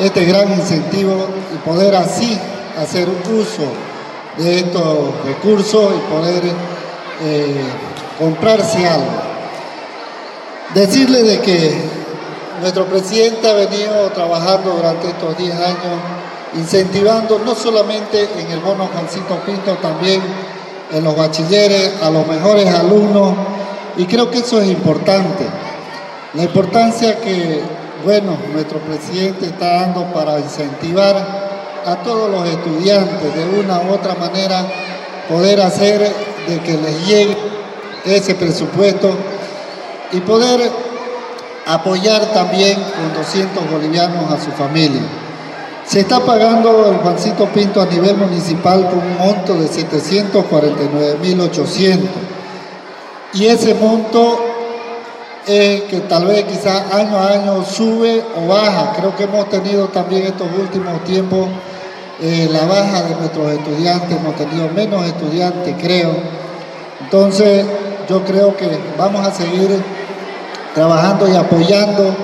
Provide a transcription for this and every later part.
este gran incentivo y poder así hacer uso de estos recursos y poder eh, comprarse algo. Decirle de que nuestro presidente ha venido trabajando durante estos 10 años incentivando no solamente en el bono Juancito Pinto, también en los bachilleres, a los mejores alumnos, y creo que eso es importante. La importancia que, bueno, nuestro presidente está dando para incentivar a todos los estudiantes de una u otra manera poder hacer de que les llegue ese presupuesto y poder apoyar también con 200 bolivianos a su familia. Se está pagando el Juancito Pinto a nivel municipal con un monto de 749.800 y ese monto es que tal vez quizás año a año sube o baja. Creo que hemos tenido también estos últimos tiempos eh, la baja de nuestros estudiantes, hemos tenido menos estudiantes, creo. Entonces yo creo que vamos a seguir trabajando y apoyando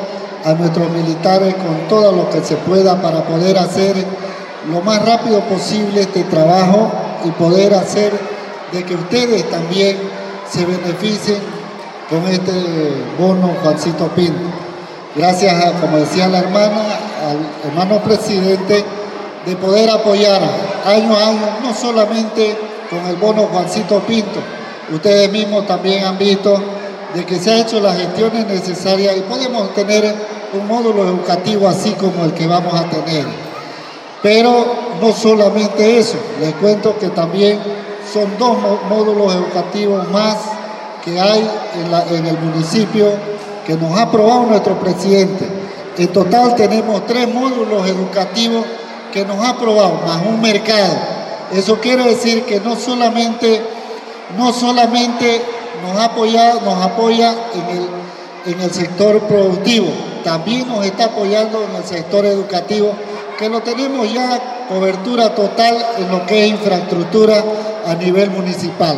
a nuestros militares con todo lo que se pueda para poder hacer lo más rápido posible este trabajo y poder hacer de que ustedes también se beneficien con este bono Juancito Pinto. Gracias, a, como decía la hermana, al hermano presidente, de poder apoyar año a año, no solamente con el bono Juancito Pinto, ustedes mismos también han visto de que se han hecho las gestiones necesarias y podemos tener un módulo educativo así como el que vamos a tener. Pero no solamente eso, les cuento que también son dos módulos educativos más que hay en, el municipio que nos ha aprobado nuestro presidente. En total tenemos tres módulos educativos que nos ha aprobado, más un mercado. Eso quiere decir que no solamente, no solamente nos, apoya, nos apoya en el en el sector productivo, también nos está apoyando en el sector educativo, que lo tenemos ya cobertura total en lo que es infraestructura a nivel municipal.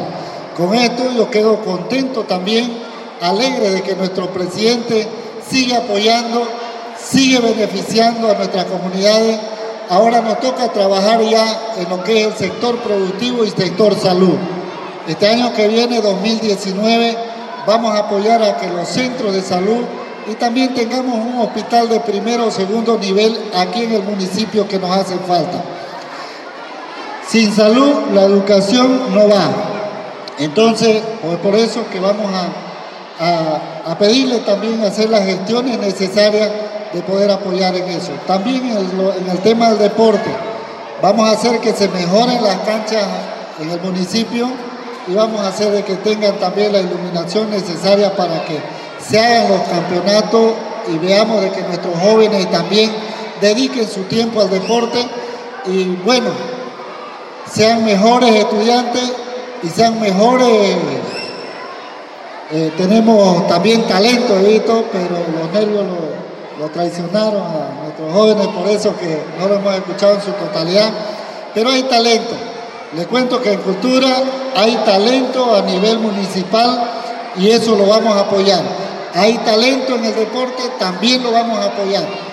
Con esto yo quedo contento también, alegre de que nuestro presidente sigue apoyando, sigue beneficiando a nuestras comunidades. Ahora nos toca trabajar ya en lo que es el sector productivo y sector salud. Este año que viene, 2019, vamos a apoyar a que los centros de salud y también tengamos un hospital de primero o segundo nivel aquí en el municipio que nos hace falta. Sin salud la educación no va. Entonces, pues por eso que vamos a, a, pedirle también hacer las gestiones necesarias de poder apoyar en eso. También en el, en el tema del deporte, vamos a hacer que se mejoren las canchas en el municipio y vamos a hacer de que tengan también la iluminación necesaria para que se hagan los campeonatos y veamos de que nuestros jóvenes también dediquen su tiempo al deporte y bueno, sean mejores estudiantes y sean mejores. Eh, tenemos también talento, pero los nervios lo, lo, traicionaron a nuestros jóvenes, por eso que no lo hemos escuchado en su totalidad, pero hay talento. Les cuento que en cultura hay talento a nivel municipal y eso lo vamos a apoyar. Hay talento en el deporte, también lo vamos a apoyar.